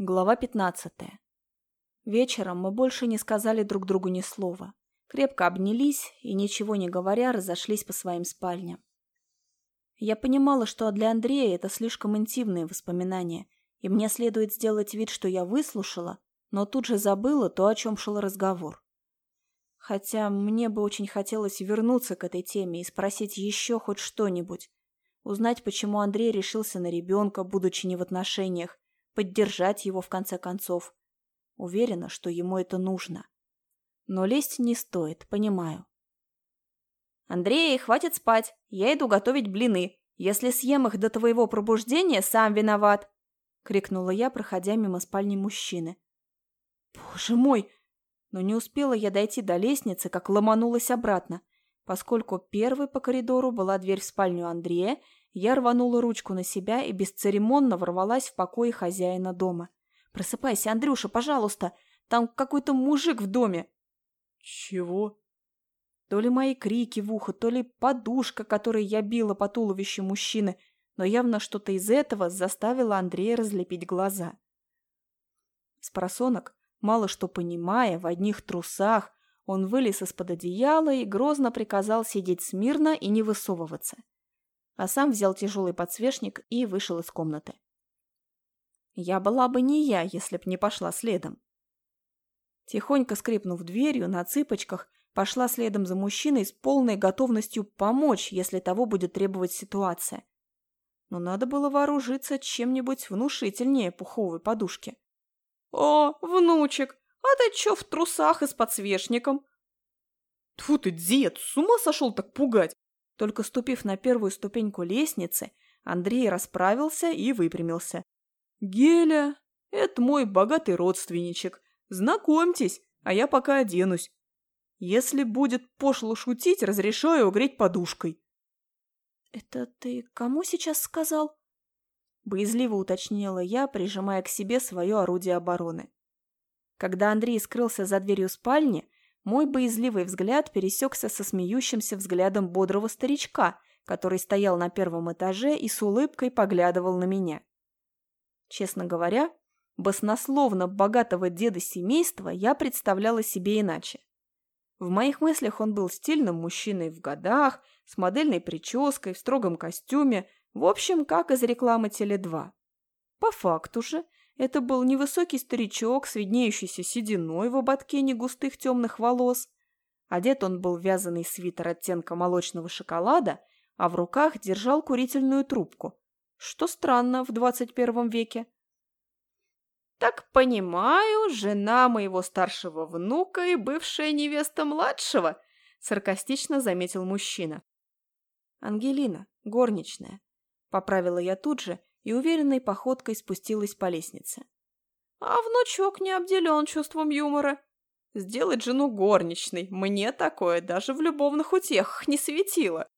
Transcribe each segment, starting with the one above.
Глава 15. Вечером мы больше не сказали друг другу ни слова. Крепко обнялись и, ничего не говоря, разошлись по своим спальням. Я понимала, что для Андрея это слишком интимные воспоминания, и мне следует сделать вид, что я выслушала, но тут же забыла то, о чем шел разговор. Хотя мне бы очень хотелось вернуться к этой теме и спросить еще хоть что-нибудь. Узнать, почему Андрей решился на ребенка, будучи не в отношениях, поддержать его в конце концов. Уверена, что ему это нужно. Но лезть не стоит, понимаю. «Андрей, хватит спать. Я иду готовить блины. Если съем их до твоего пробуждения, сам виноват!» — крикнула я, проходя мимо спальни мужчины. «Боже мой!» Но не успела я дойти до лестницы, как ломанулась обратно. Поскольку первой по коридору была дверь в спальню Андрея, я рванула ручку на себя и бесцеремонно ворвалась в покой хозяина дома. «Просыпайся, Андрюша, пожалуйста! Там какой-то мужик в доме!» «Чего?» То ли мои крики в ухо, то ли подушка, которой я била по туловищу мужчины, но явно что-то из этого заставило Андрея разлепить глаза. С просонок, мало что понимая, в одних трусах, он вылез из-под одеяла и грозно приказал сидеть смирно и не высовываться а сам взял тяжелый подсвечник и вышел из комнаты. Я была бы не я, если б не пошла следом. Тихонько скрипнув дверью, на цыпочках, пошла следом за мужчиной с полной готовностью помочь, если того будет требовать ситуация. Но надо было вооружиться чем-нибудь внушительнее пуховой подушки. «О, внучек, а ты чё в трусах и с подсвечником?» «Тьфу ты, дед, с ума сошел так пугать! Только ступив на первую ступеньку лестницы, Андрей расправился и выпрямился. «Геля, это мой богатый родственничек. Знакомьтесь, а я пока оденусь. Если будет пошло шутить, разрешаю угреть подушкой». «Это ты кому сейчас сказал?» Боязливо уточнила я, прижимая к себе свое орудие обороны. Когда Андрей скрылся за дверью спальни, мой боязливый взгляд пересекся со смеющимся взглядом бодрого старичка, который стоял на первом этаже и с улыбкой поглядывал на меня. Честно говоря, баснословно богатого деда семейства я представляла себе иначе. В моих мыслях он был стильным мужчиной в годах, с модельной прической, в строгом костюме, в общем, как из рекламы Теле2. По факту же, это был невысокий старичок с виднеющейся сединой в ободке негустых темных волос. Одет он был в вязаный свитер оттенка молочного шоколада, а в руках держал курительную трубку. Что странно в двадцать первом веке. «Так понимаю, жена моего старшего внука и бывшая невеста младшего», — саркастично заметил мужчина. «Ангелина, горничная», — поправила я тут же и уверенной походкой спустилась по лестнице. А внучок не обделен чувством юмора. Сделать жену горничной мне такое даже в любовных утехах не светило.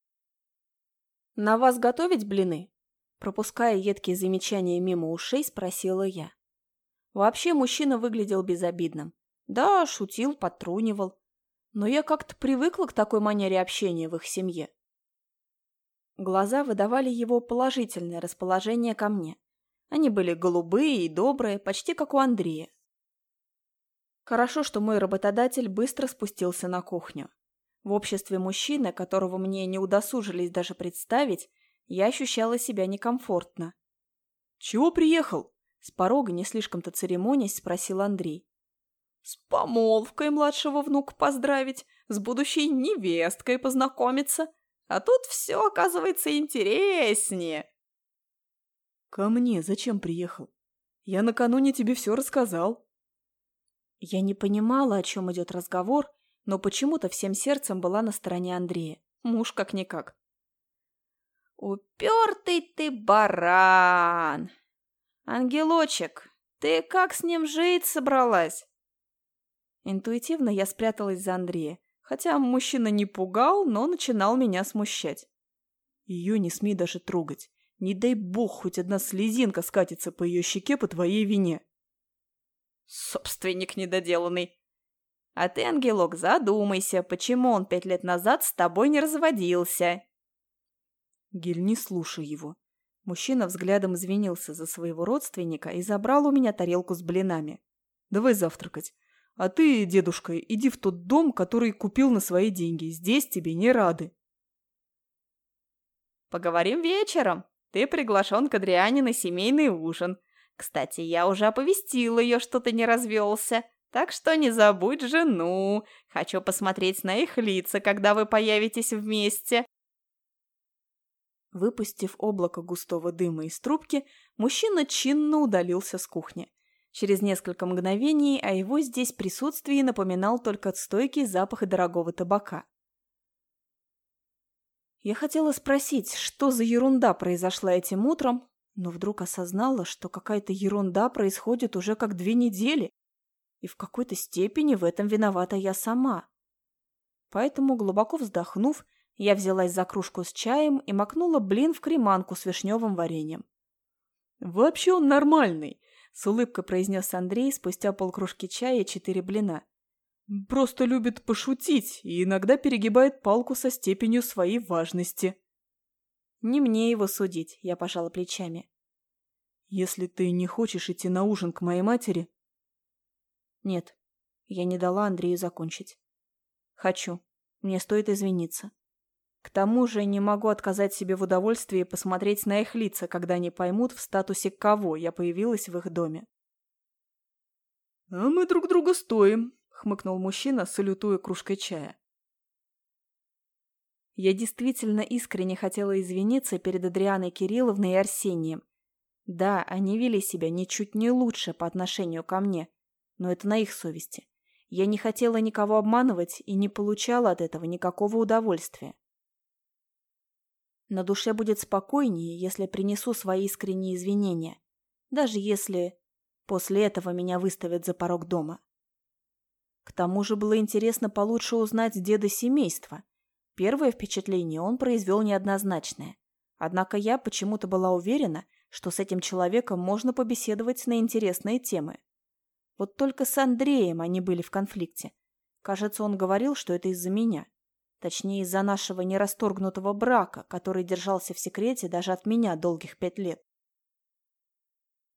«На вас готовить блины?» Пропуская едкие замечания мимо ушей, спросила я. Вообще мужчина выглядел безобидным. Да, шутил, подтрунивал. Но я как-то привыкла к такой манере общения в их семье. Глаза выдавали его положительное расположение ко мне. Они были голубые и добрые, почти как у Андрея. Хорошо, что мой работодатель быстро спустился на кухню. В обществе мужчины, которого мне не удосужились даже представить, я ощущала себя некомфортно. «Чего приехал?» С порога, не слишком-то церемонясь, спросил Андрей. «С помолвкой младшего внука поздравить, с будущей невесткой познакомиться», а тут все оказывается интереснее. Ко мне зачем приехал? Я накануне тебе все рассказал. Я не понимала, о чем идет разговор, но почему-то всем сердцем была на стороне Андрея. Муж как-никак. «Упертый ты баран! Ангелочек, ты как с ним жить собралась?» Интуитивно я спряталась за Андрея, Хотя мужчина не пугал, но начинал меня смущать. Ее не смей даже трогать. Не дай бог, хоть одна слезинка скатится по ее щеке по твоей вине. Собственник недоделанный. А ты, ангелок, задумайся, почему он пять лет назад с тобой не разводился. Гель, не слушай его. Мужчина взглядом извинился за своего родственника и забрал у меня тарелку с блинами. «Давай завтракать. А ты, дедушка, иди в тот дом, который купил на свои деньги. Здесь тебе не рады». «Поговорим вечером. Ты приглашен к Адриане на семейный ужин. Кстати, я уже оповестил ее, что ты не развелся. Так что не забудь жену. Хочу посмотреть на их лица, когда вы появитесь вместе. Выпустив облако густого дыма из трубки, мужчина чинно удалился с кухни. Через несколько мгновений о его здесь присутствии напоминал только стойкий запах дорогого табака. Я хотела спросить, что за ерунда произошла этим утром, но вдруг осознала, что какая-то ерунда происходит уже как две недели, и в какой-то степени в этом виновата я сама. Поэтому, глубоко вздохнув, я взялась за кружку с чаем и макнула блин в креманку с вишневым вареньем. «Вообще он нормальный», — с улыбкой произнес Андрей спустя полкружки чая и четыре блина. «Просто любит пошутить и иногда перегибает палку со степенью своей важности». «Не мне его судить», — я пожала плечами. «Если ты не хочешь идти на ужин к моей матери...» «Нет, я не дала Андрею закончить. Хочу. Мне стоит извиниться. К тому же не могу отказать себе в удовольствии посмотреть на их лица, когда они поймут, в статусе кого я появилась в их доме. «А мы друг друга стоим», — хмыкнул мужчина, салютуя кружкой чая. Я действительно искренне хотела извиниться перед Адрианой Кирилловной и Арсением. Да, они вели себя ничуть не лучше по отношению ко мне, но это на их совести. Я не хотела никого обманывать и не получала от этого никакого удовольствия. На душе будет спокойнее, если принесу свои искренние извинения, даже если после этого меня выставят за порог дома. К тому же было интересно получше узнать деда семейства. Первое впечатление он произвел неоднозначное. Однако я почему-то была уверена, что с этим человеком можно побеседовать на интересные темы. Вот только с Андреем они были в конфликте. Кажется, он говорил, что это из-за меня. Точнее, из-за нашего нерасторгнутого брака, который держался в секрете даже от меня долгих пять лет.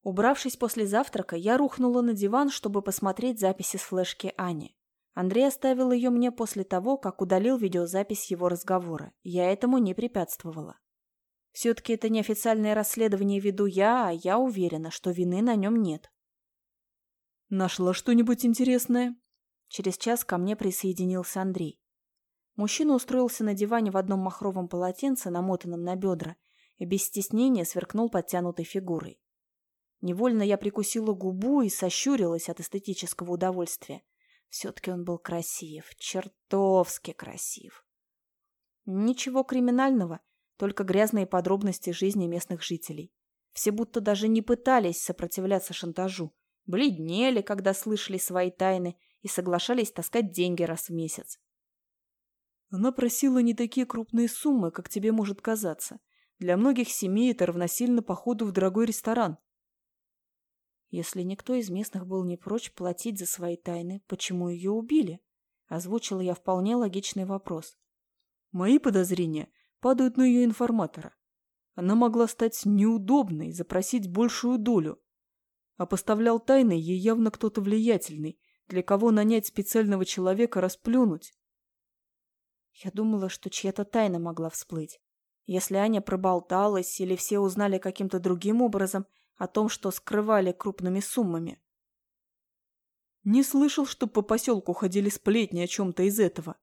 Убравшись после завтрака, я рухнула на диван, чтобы посмотреть записи с флешки Ани. Андрей оставил ее мне после того, как удалил видеозапись его разговора. Я этому не препятствовала. Все-таки это неофициальное расследование веду я, а я уверена, что вины на нем нет. «Нашла что-нибудь интересное?» Через час ко мне присоединился Андрей. Мужчина устроился на диване в одном махровом полотенце, намотанном на бедра, и без стеснения сверкнул подтянутой фигурой. Невольно я прикусила губу и сощурилась от эстетического удовольствия. Все-таки он был красив, чертовски красив. Ничего криминального, только грязные подробности жизни местных жителей. Все будто даже не пытались сопротивляться шантажу. Бледнели, когда слышали свои тайны, и соглашались таскать деньги раз в месяц. Она просила не такие крупные суммы, как тебе может казаться. Для многих семей это равносильно походу в дорогой ресторан. Если никто из местных был не прочь платить за свои тайны, почему ее убили? Озвучила я вполне логичный вопрос. Мои подозрения падают на ее информатора. Она могла стать неудобной, запросить большую долю. А поставлял тайны ей явно кто-то влиятельный, для кого нанять специального человека расплюнуть. Я думала, что чья-то тайна могла всплыть. Если Аня проболталась или все узнали каким-то другим образом о том, что скрывали крупными суммами. Не слышал, что по поселку ходили сплетни о чем-то из этого.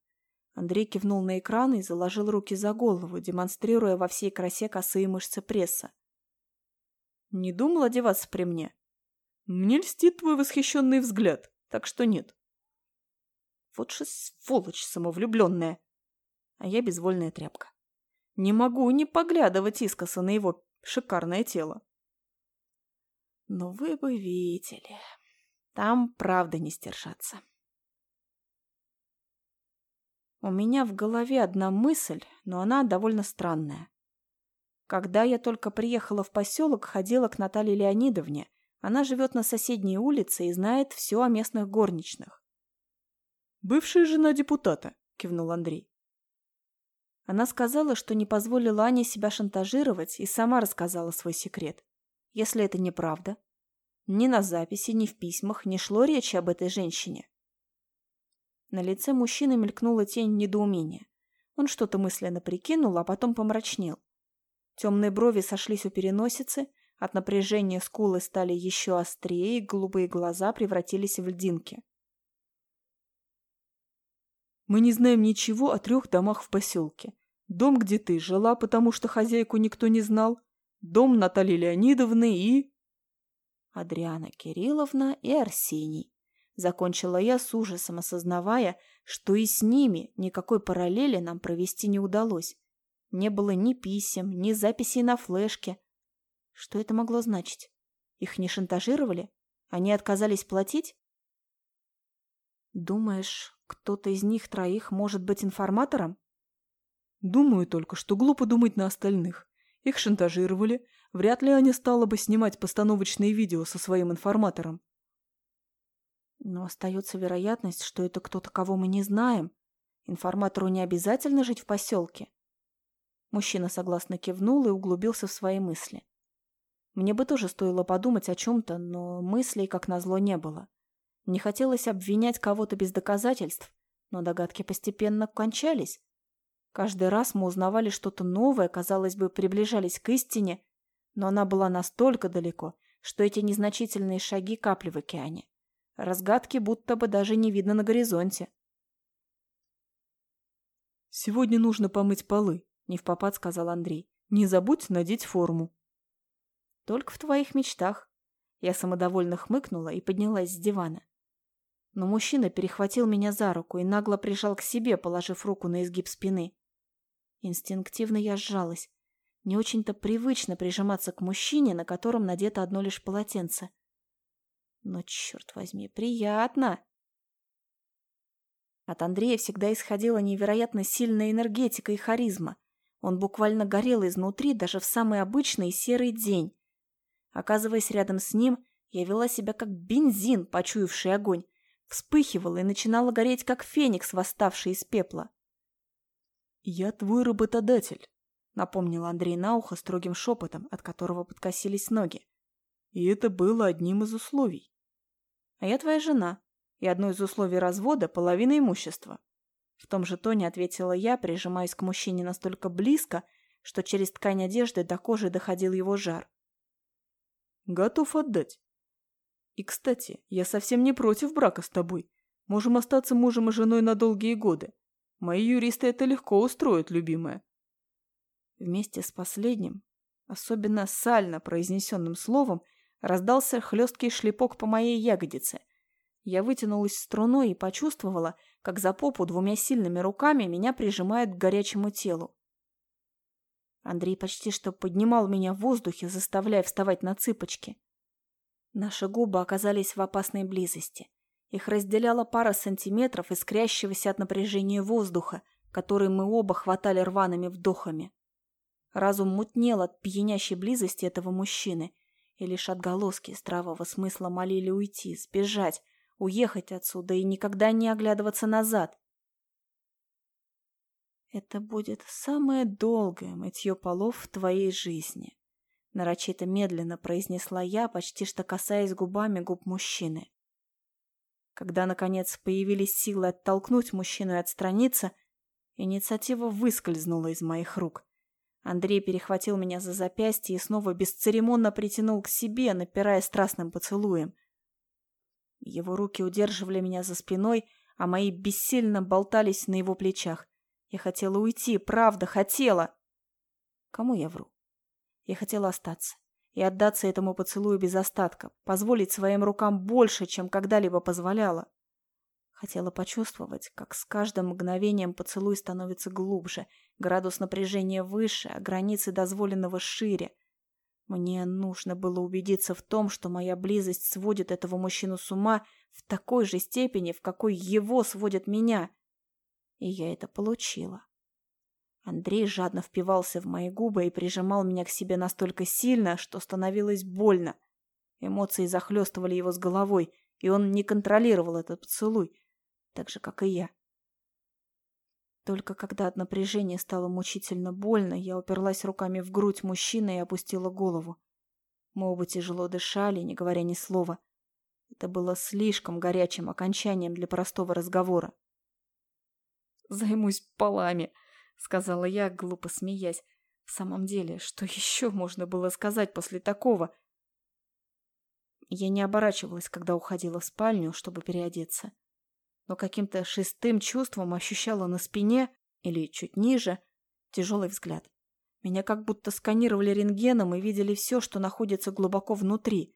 Андрей кивнул на экран и заложил руки за голову, демонстрируя во всей красе косые мышцы пресса. Не думал одеваться при мне? Мне льстит твой восхищенный взгляд, так что нет. Вот же сволочь самовлюбленная а я безвольная тряпка. Не могу не поглядывать искоса на его шикарное тело. Но вы бы видели. Там правда не стержаться. У меня в голове одна мысль, но она довольно странная. Когда я только приехала в поселок, ходила к Наталье Леонидовне. Она живет на соседней улице и знает все о местных горничных. «Бывшая жена депутата», — кивнул Андрей. Она сказала, что не позволила Ане себя шантажировать и сама рассказала свой секрет. Если это неправда, ни на записи, ни в письмах не шло речи об этой женщине. На лице мужчины мелькнула тень недоумения. Он что-то мысленно прикинул, а потом помрачнел. Темные брови сошлись у переносицы, от напряжения скулы стали еще острее, и голубые глаза превратились в льдинки. «Мы не знаем ничего о трех домах в поселке. Дом, где ты жила, потому что хозяйку никто не знал. Дом Натальи Леонидовны и... Адриана Кирилловна и Арсений. Закончила я с ужасом, осознавая, что и с ними никакой параллели нам провести не удалось. Не было ни писем, ни записей на флешке. Что это могло значить? Их не шантажировали? Они отказались платить? Думаешь, кто-то из них троих может быть информатором? Думаю только, что глупо думать на остальных. Их шантажировали. Вряд ли Аня стала бы снимать постановочные видео со своим информатором. Но остается вероятность, что это кто-то, кого мы не знаем. Информатору не обязательно жить в поселке. Мужчина согласно кивнул и углубился в свои мысли. Мне бы тоже стоило подумать о чем-то, но мыслей, как назло, не было. Не хотелось обвинять кого-то без доказательств, но догадки постепенно кончались. Каждый раз мы узнавали что-то новое, казалось бы, приближались к истине, но она была настолько далеко, что эти незначительные шаги капли в океане. Разгадки будто бы даже не видно на горизонте. «Сегодня нужно помыть полы», — не в попад сказал Андрей. «Не забудь надеть форму». «Только в твоих мечтах». Я самодовольно хмыкнула и поднялась с дивана. Но мужчина перехватил меня за руку и нагло прижал к себе, положив руку на изгиб спины. Инстинктивно я сжалась. Не очень-то привычно прижиматься к мужчине, на котором надето одно лишь полотенце. Но, черт возьми, приятно! От Андрея всегда исходила невероятно сильная энергетика и харизма. Он буквально горел изнутри даже в самый обычный серый день. Оказываясь рядом с ним, я вела себя как бензин, почуявший огонь, вспыхивала и начинала гореть, как феникс, восставший из пепла. «Я твой работодатель», — напомнил Андрей на ухо строгим шепотом, от которого подкосились ноги. «И это было одним из условий». «А я твоя жена, и одно из условий развода — половина имущества». В том же тоне ответила я, прижимаясь к мужчине настолько близко, что через ткань одежды до кожи доходил его жар. «Готов отдать. И, кстати, я совсем не против брака с тобой. Можем остаться мужем и женой на долгие годы. Мои юристы это легко устроят, любимая. Вместе с последним, особенно сально произнесенным словом, раздался хлесткий шлепок по моей ягодице. Я вытянулась струной и почувствовала, как за попу двумя сильными руками меня прижимают к горячему телу. Андрей почти что поднимал меня в воздухе, заставляя вставать на цыпочки. Наши губы оказались в опасной близости. Их разделяла пара сантиметров искрящегося от напряжения воздуха, который мы оба хватали рваными вдохами. Разум мутнел от пьянящей близости этого мужчины, и лишь отголоски здравого смысла молили уйти, сбежать, уехать отсюда и никогда не оглядываться назад. Это будет самое долгое мытье полов в твоей жизни, нарочито медленно произнесла я, почти что касаясь губами губ мужчины. Когда, наконец, появились силы оттолкнуть мужчину и отстраниться, инициатива выскользнула из моих рук. Андрей перехватил меня за запястье и снова бесцеремонно притянул к себе, напирая страстным поцелуем. Его руки удерживали меня за спиной, а мои бессильно болтались на его плечах. Я хотела уйти, правда, хотела. Кому я вру? Я хотела остаться и отдаться этому поцелую без остатка, позволить своим рукам больше, чем когда-либо позволяла. Хотела почувствовать, как с каждым мгновением поцелуй становится глубже, градус напряжения выше, а границы дозволенного шире. Мне нужно было убедиться в том, что моя близость сводит этого мужчину с ума в такой же степени, в какой его сводит меня. И я это получила. Андрей жадно впивался в мои губы и прижимал меня к себе настолько сильно, что становилось больно. Эмоции захлестывали его с головой, и он не контролировал этот поцелуй, так же, как и я. Только когда от напряжения стало мучительно больно, я уперлась руками в грудь мужчины и опустила голову. Мы оба тяжело дышали, не говоря ни слова. Это было слишком горячим окончанием для простого разговора. «Займусь полами», — сказала я, глупо смеясь. «В самом деле, что еще можно было сказать после такого?» Я не оборачивалась, когда уходила в спальню, чтобы переодеться. Но каким-то шестым чувством ощущала на спине, или чуть ниже, тяжелый взгляд. Меня как будто сканировали рентгеном и видели все, что находится глубоко внутри.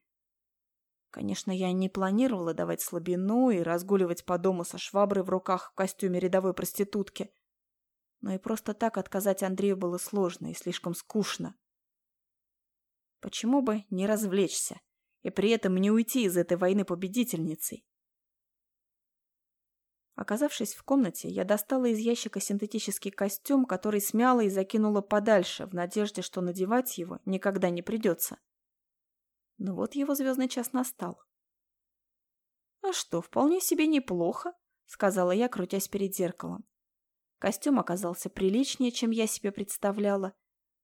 Конечно, я не планировала давать слабину и разгуливать по дому со шваброй в руках в костюме рядовой проститутки. Но и просто так отказать Андрею было сложно и слишком скучно. Почему бы не развлечься? и при этом не уйти из этой войны победительницей. Оказавшись в комнате, я достала из ящика синтетический костюм, который смяла и закинула подальше, в надежде, что надевать его никогда не придется. Но вот его звездный час настал. «А что, вполне себе неплохо», — сказала я, крутясь перед зеркалом. Костюм оказался приличнее, чем я себе представляла.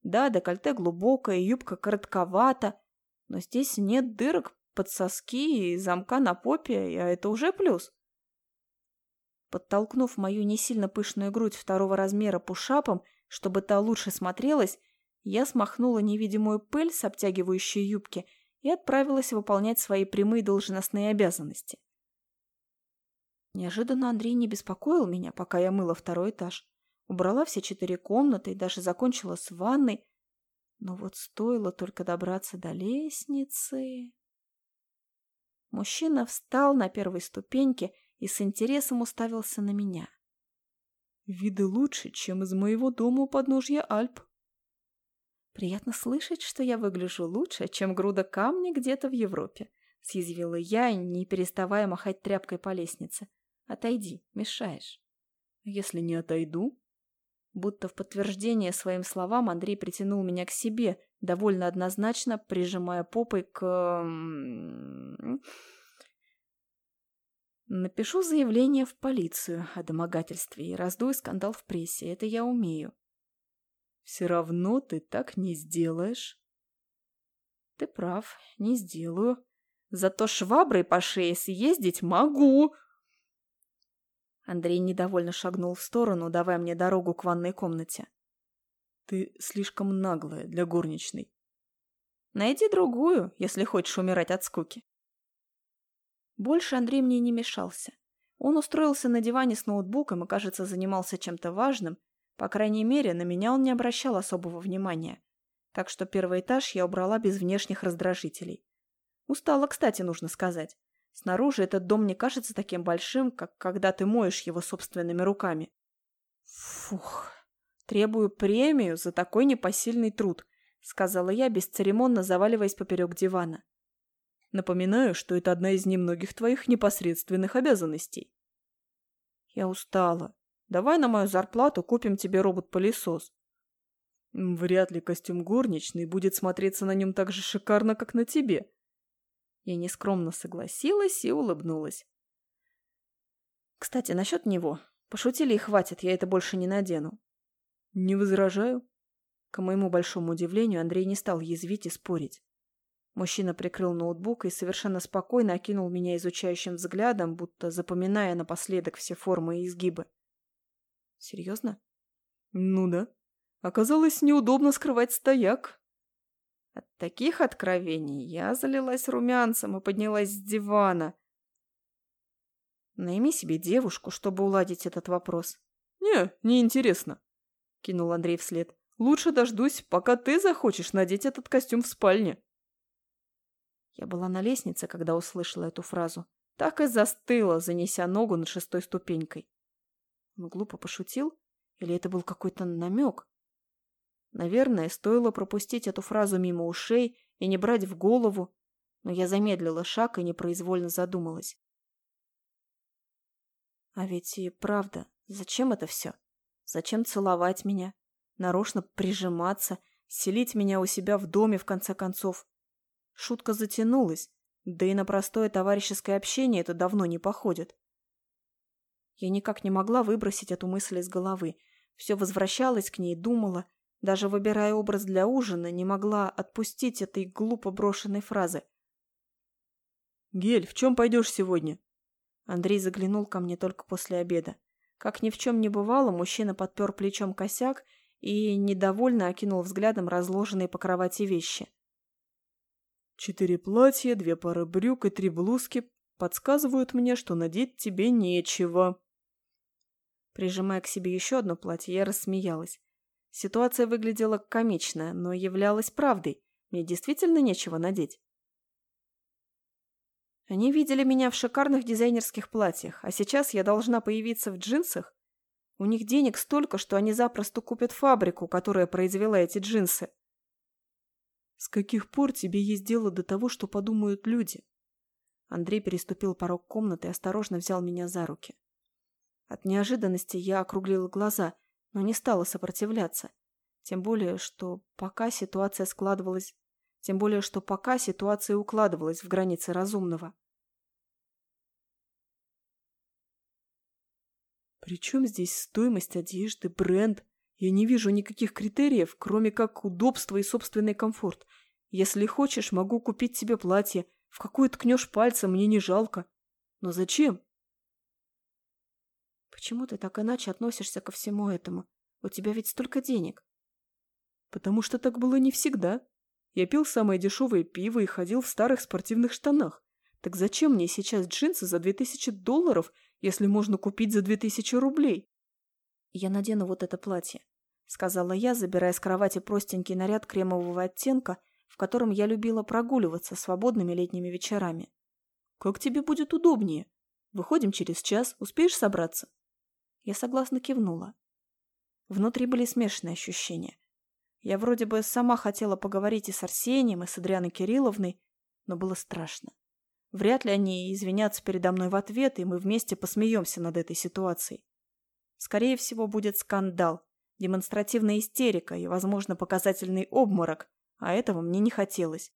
Да, декольте глубокое, юбка коротковата, но здесь нет дырок под соски и замка на попе, а это уже плюс. Подтолкнув мою не сильно пышную грудь второго размера пушапом, чтобы та лучше смотрелась, я смахнула невидимую пыль с обтягивающей юбки и отправилась выполнять свои прямые должностные обязанности. Неожиданно Андрей не беспокоил меня, пока я мыла второй этаж. Убрала все четыре комнаты и даже закончила с ванной, но вот стоило только добраться до лестницы... Мужчина встал на первой ступеньке и с интересом уставился на меня. «Виды лучше, чем из моего дома у подножья Альп». «Приятно слышать, что я выгляжу лучше, чем груда камня где-то в Европе», — съязвила я, не переставая махать тряпкой по лестнице. «Отойди, мешаешь». «Если не отойду, Будто в подтверждение своим словам Андрей притянул меня к себе, довольно однозначно прижимая попой к... Напишу заявление в полицию о домогательстве и раздую скандал в прессе. Это я умею. Все равно ты так не сделаешь. Ты прав, не сделаю. Зато шваброй по шее съездить могу. Андрей недовольно шагнул в сторону, давая мне дорогу к ванной комнате. «Ты слишком наглая для горничной». «Найди другую, если хочешь умирать от скуки». Больше Андрей мне не мешался. Он устроился на диване с ноутбуком и, кажется, занимался чем-то важным. По крайней мере, на меня он не обращал особого внимания. Так что первый этаж я убрала без внешних раздражителей. Устала, кстати, нужно сказать. Снаружи этот дом не кажется таким большим, как когда ты моешь его собственными руками. Фух, требую премию за такой непосильный труд, сказала я, бесцеремонно заваливаясь поперек дивана. Напоминаю, что это одна из немногих твоих непосредственных обязанностей. Я устала. Давай на мою зарплату купим тебе робот-пылесос. Вряд ли костюм горничный будет смотреться на нем так же шикарно, как на тебе, я нескромно согласилась и улыбнулась. Кстати, насчет него. Пошутили и хватит, я это больше не надену. Не возражаю. К моему большому удивлению, Андрей не стал язвить и спорить. Мужчина прикрыл ноутбук и совершенно спокойно окинул меня изучающим взглядом, будто запоминая напоследок все формы и изгибы. Серьезно? Ну да. Оказалось, неудобно скрывать стояк. От таких откровений я залилась румянцем и поднялась с дивана. Найми себе девушку, чтобы уладить этот вопрос. Не, не интересно, кинул Андрей вслед. Лучше дождусь, пока ты захочешь надеть этот костюм в спальне. Я была на лестнице, когда услышала эту фразу. Так и застыла, занеся ногу над шестой ступенькой. Он глупо пошутил? Или это был какой-то намек? Наверное, стоило пропустить эту фразу мимо ушей и не брать в голову, но я замедлила шаг и непроизвольно задумалась. А ведь и правда, зачем это все? Зачем целовать меня? Нарочно прижиматься, селить меня у себя в доме, в конце концов? Шутка затянулась, да и на простое товарищеское общение это давно не походит. Я никак не могла выбросить эту мысль из головы. Все возвращалась к ней, думала. Даже выбирая образ для ужина, не могла отпустить этой глупо брошенной фразы. «Гель, в чем пойдешь сегодня?» Андрей заглянул ко мне только после обеда. Как ни в чем не бывало, мужчина подпер плечом косяк и недовольно окинул взглядом разложенные по кровати вещи. «Четыре платья, две пары брюк и три блузки подсказывают мне, что надеть тебе нечего». Прижимая к себе еще одно платье, я рассмеялась. Ситуация выглядела комично, но являлась правдой. Мне действительно нечего надеть. Они видели меня в шикарных дизайнерских платьях, а сейчас я должна появиться в джинсах? У них денег столько, что они запросто купят фабрику, которая произвела эти джинсы. С каких пор тебе есть дело до того, что подумают люди? Андрей переступил порог комнаты и осторожно взял меня за руки. От неожиданности я округлила глаза, но не стала сопротивляться. Тем более, что пока ситуация складывалась... Тем более, что пока ситуация укладывалась в границы разумного. «При чем здесь стоимость одежды, бренд? Я не вижу никаких критериев, кроме как удобства и собственный комфорт. Если хочешь, могу купить тебе платье. В какое ткнешь пальцем, мне не жалко. Но зачем?» Почему ты так иначе относишься ко всему этому? У тебя ведь столько денег. Потому что так было не всегда. Я пил самое дешевое пиво и ходил в старых спортивных штанах. Так зачем мне сейчас джинсы за две тысячи долларов, если можно купить за две тысячи рублей? Я надену вот это платье, сказала я, забирая с кровати простенький наряд кремового оттенка, в котором я любила прогуливаться свободными летними вечерами. Как тебе будет удобнее? Выходим через час, успеешь собраться? Я согласно кивнула. Внутри были смешанные ощущения. Я вроде бы сама хотела поговорить и с Арсением, и с Адрианой Кирилловной, но было страшно. Вряд ли они извинятся передо мной в ответ, и мы вместе посмеемся над этой ситуацией. Скорее всего, будет скандал, демонстративная истерика и, возможно, показательный обморок, а этого мне не хотелось.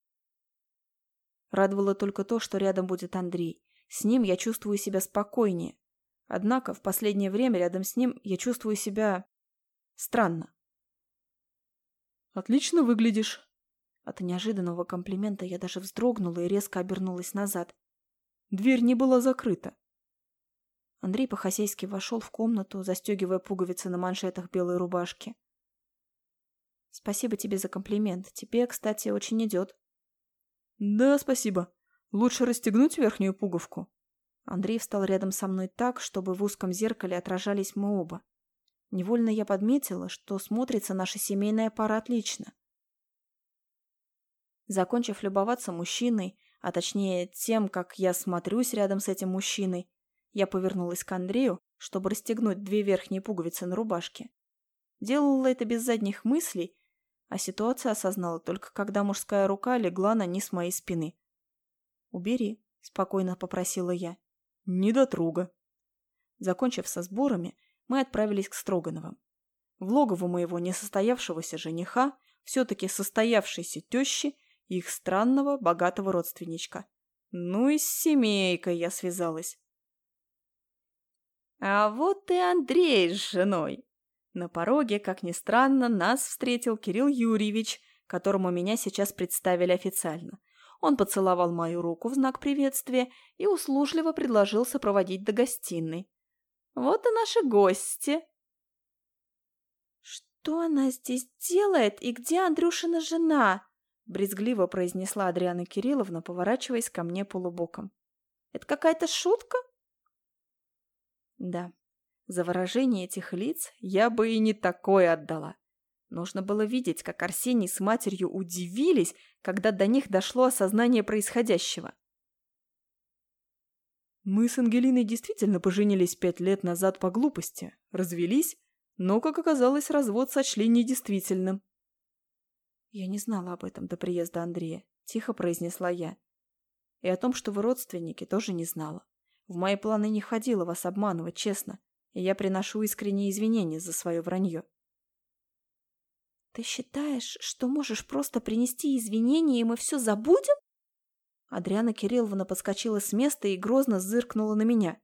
Радовало только то, что рядом будет Андрей. С ним я чувствую себя спокойнее, Однако в последнее время рядом с ним я чувствую себя... странно. «Отлично выглядишь». От неожиданного комплимента я даже вздрогнула и резко обернулась назад. Дверь не была закрыта. Андрей по-хозяйски вошел в комнату, застегивая пуговицы на маншетах белой рубашки. «Спасибо тебе за комплимент. Тебе, кстати, очень идет». «Да, спасибо. Лучше расстегнуть верхнюю пуговку». Андрей встал рядом со мной так, чтобы в узком зеркале отражались мы оба. Невольно я подметила, что смотрится наша семейная пара отлично. Закончив любоваться мужчиной, а точнее тем, как я смотрюсь рядом с этим мужчиной, я повернулась к Андрею, чтобы расстегнуть две верхние пуговицы на рубашке. Делала это без задних мыслей, а ситуацию осознала только когда мужская рука легла на низ моей спины. «Убери», — спокойно попросила я. Недотруга. Закончив со сборами, мы отправились к Строгановым. В логово моего несостоявшегося жениха, все-таки состоявшейся тещи их странного, богатого родственничка. Ну и с семейкой я связалась. А вот и Андрей с женой. На пороге, как ни странно, нас встретил Кирилл Юрьевич, которому меня сейчас представили официально. Он поцеловал мою руку в знак приветствия и услужливо предложил сопроводить до гостиной. «Вот и наши гости!» «Что она здесь делает и где Андрюшина жена?» брезгливо произнесла Адриана Кирилловна, поворачиваясь ко мне полубоком. «Это какая-то шутка?» Да, за выражение этих лиц я бы и не такое отдала. Нужно было видеть, как Арсений с матерью удивились, когда до них дошло осознание происходящего. Мы с Ангелиной действительно поженились пять лет назад по глупости, развелись, но, как оказалось, развод сочли недействительным. «Я не знала об этом до приезда Андрея», — тихо произнесла я. «И о том, что вы родственники, тоже не знала. В мои планы не входило вас обманывать, честно, и я приношу искренние извинения за свое вранье». «Ты считаешь, что можешь просто принести извинения, и мы все забудем?» Адриана Кирилловна подскочила с места и грозно зыркнула на меня.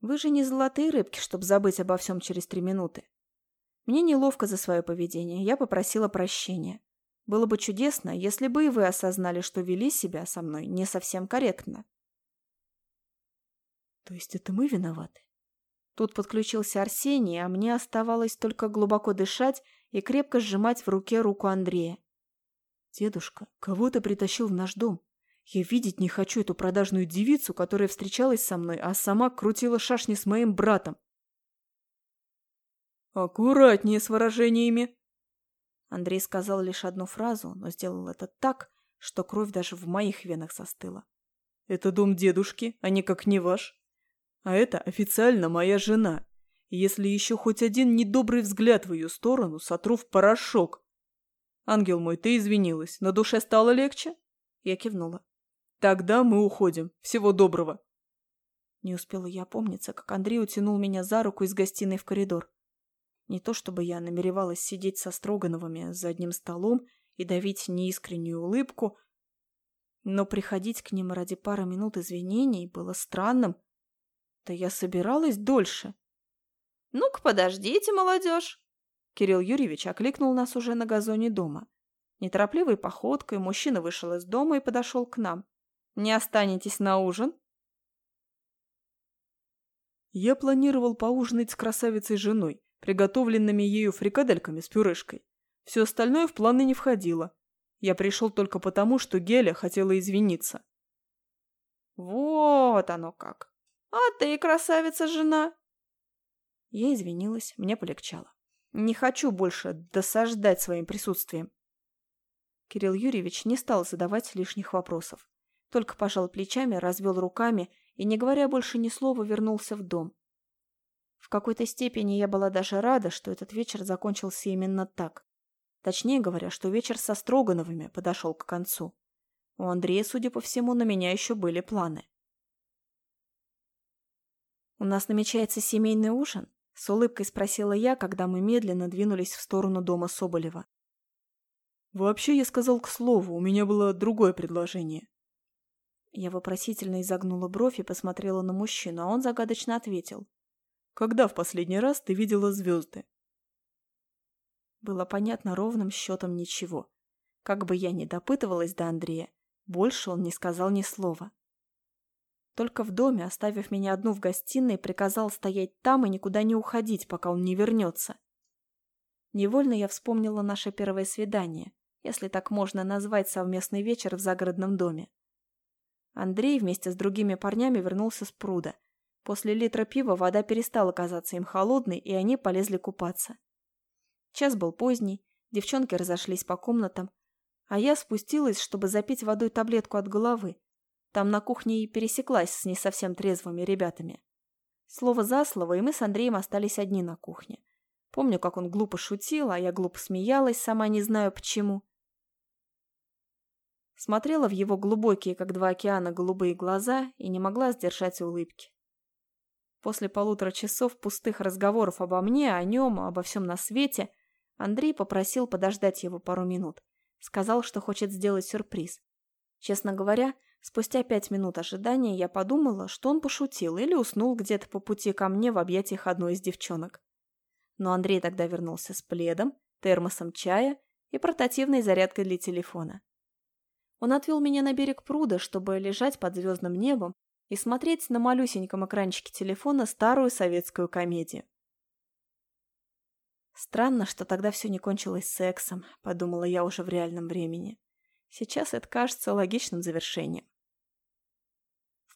Вы же не золотые рыбки, чтобы забыть обо всем через три минуты. Мне неловко за свое поведение, я попросила прощения. Было бы чудесно, если бы и вы осознали, что вели себя со мной не совсем корректно. То есть это мы виноваты? Тут подключился Арсений, а мне оставалось только глубоко дышать и крепко сжимать в руке руку Андрея. «Дедушка, кого ты притащил в наш дом? Я видеть не хочу эту продажную девицу, которая встречалась со мной, а сама крутила шашни с моим братом. «Аккуратнее с выражениями!» Андрей сказал лишь одну фразу, но сделал это так, что кровь даже в моих венах застыла. «Это дом дедушки, а никак не ваш. А это официально моя жена. И если еще хоть один недобрый взгляд в ее сторону, сотру в порошок. Ангел мой, ты извинилась, на душе стало легче?» Я кивнула. Тогда мы уходим. Всего доброго. Не успела я опомниться, как Андрей утянул меня за руку из гостиной в коридор. Не то чтобы я намеревалась сидеть со Строгановыми за одним столом и давить неискреннюю улыбку, но приходить к ним ради пары минут извинений было странным. Да я собиралась дольше. «Ну-ка, подождите, молодежь!» Кирилл Юрьевич окликнул нас уже на газоне дома. Неторопливой походкой мужчина вышел из дома и подошел к нам. Не останетесь на ужин?» Я планировал поужинать с красавицей женой, приготовленными ею фрикадельками с пюрешкой. Все остальное в планы не входило. Я пришел только потому, что Геля хотела извиниться. «Вот оно как! А ты, красавица-жена!» Я извинилась, мне полегчало. Не хочу больше досаждать своим присутствием. Кирилл Юрьевич не стал задавать лишних вопросов только пожал плечами, развел руками и, не говоря больше ни слова, вернулся в дом. В какой-то степени я была даже рада, что этот вечер закончился именно так. Точнее говоря, что вечер со Строгановыми подошел к концу. У Андрея, судя по всему, на меня еще были планы. «У нас намечается семейный ужин?» — с улыбкой спросила я, когда мы медленно двинулись в сторону дома Соболева. «Вообще, я сказал к слову, у меня было другое предложение. Я вопросительно изогнула бровь и посмотрела на мужчину, а он загадочно ответил. «Когда в последний раз ты видела звезды?» Было понятно ровным счетом ничего. Как бы я ни допытывалась до Андрея, больше он не сказал ни слова. Только в доме, оставив меня одну в гостиной, приказал стоять там и никуда не уходить, пока он не вернется. Невольно я вспомнила наше первое свидание, если так можно назвать совместный вечер в загородном доме. Андрей вместе с другими парнями вернулся с пруда. После литра пива вода перестала казаться им холодной, и они полезли купаться. Час был поздний, девчонки разошлись по комнатам, а я спустилась, чтобы запить водой таблетку от головы. Там на кухне и пересеклась с не совсем трезвыми ребятами. Слово за слово, и мы с Андреем остались одни на кухне. Помню, как он глупо шутил, а я глупо смеялась, сама не знаю почему. Смотрела в его глубокие, как два океана, голубые глаза и не могла сдержать улыбки. После полутора часов пустых разговоров обо мне, о нем, обо всем на свете, Андрей попросил подождать его пару минут. Сказал, что хочет сделать сюрприз. Честно говоря, спустя пять минут ожидания я подумала, что он пошутил или уснул где-то по пути ко мне в объятиях одной из девчонок. Но Андрей тогда вернулся с пледом, термосом чая и портативной зарядкой для телефона. Он отвел меня на берег пруда, чтобы лежать под звездным небом и смотреть на малюсеньком экранчике телефона старую советскую комедию. Странно, что тогда все не кончилось сексом, подумала я уже в реальном времени. Сейчас это кажется логичным завершением.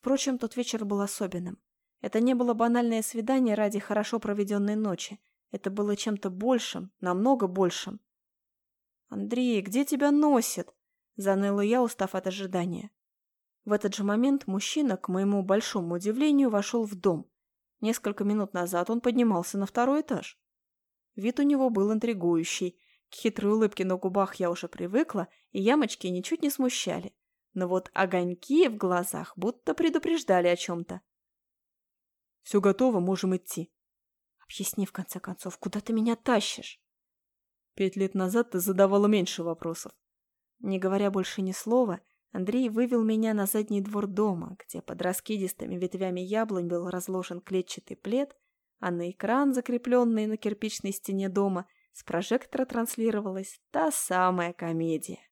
Впрочем, тот вечер был особенным. Это не было банальное свидание ради хорошо проведенной ночи. Это было чем-то большим, намного большим. «Андрей, где тебя носит?» Заныла я, устав от ожидания. В этот же момент мужчина, к моему большому удивлению, вошел в дом. Несколько минут назад он поднимался на второй этаж. Вид у него был интригующий. К хитрой улыбке на губах я уже привыкла, и ямочки ничуть не смущали. Но вот огоньки в глазах будто предупреждали о чем-то. «Все готово, можем идти». «Объясни, в конце концов, куда ты меня тащишь?» «Пять лет назад ты задавала меньше вопросов. Не говоря больше ни слова, Андрей вывел меня на задний двор дома, где под раскидистыми ветвями яблонь был разложен клетчатый плед, а на экран, закрепленный на кирпичной стене дома, с прожектора транслировалась та самая комедия.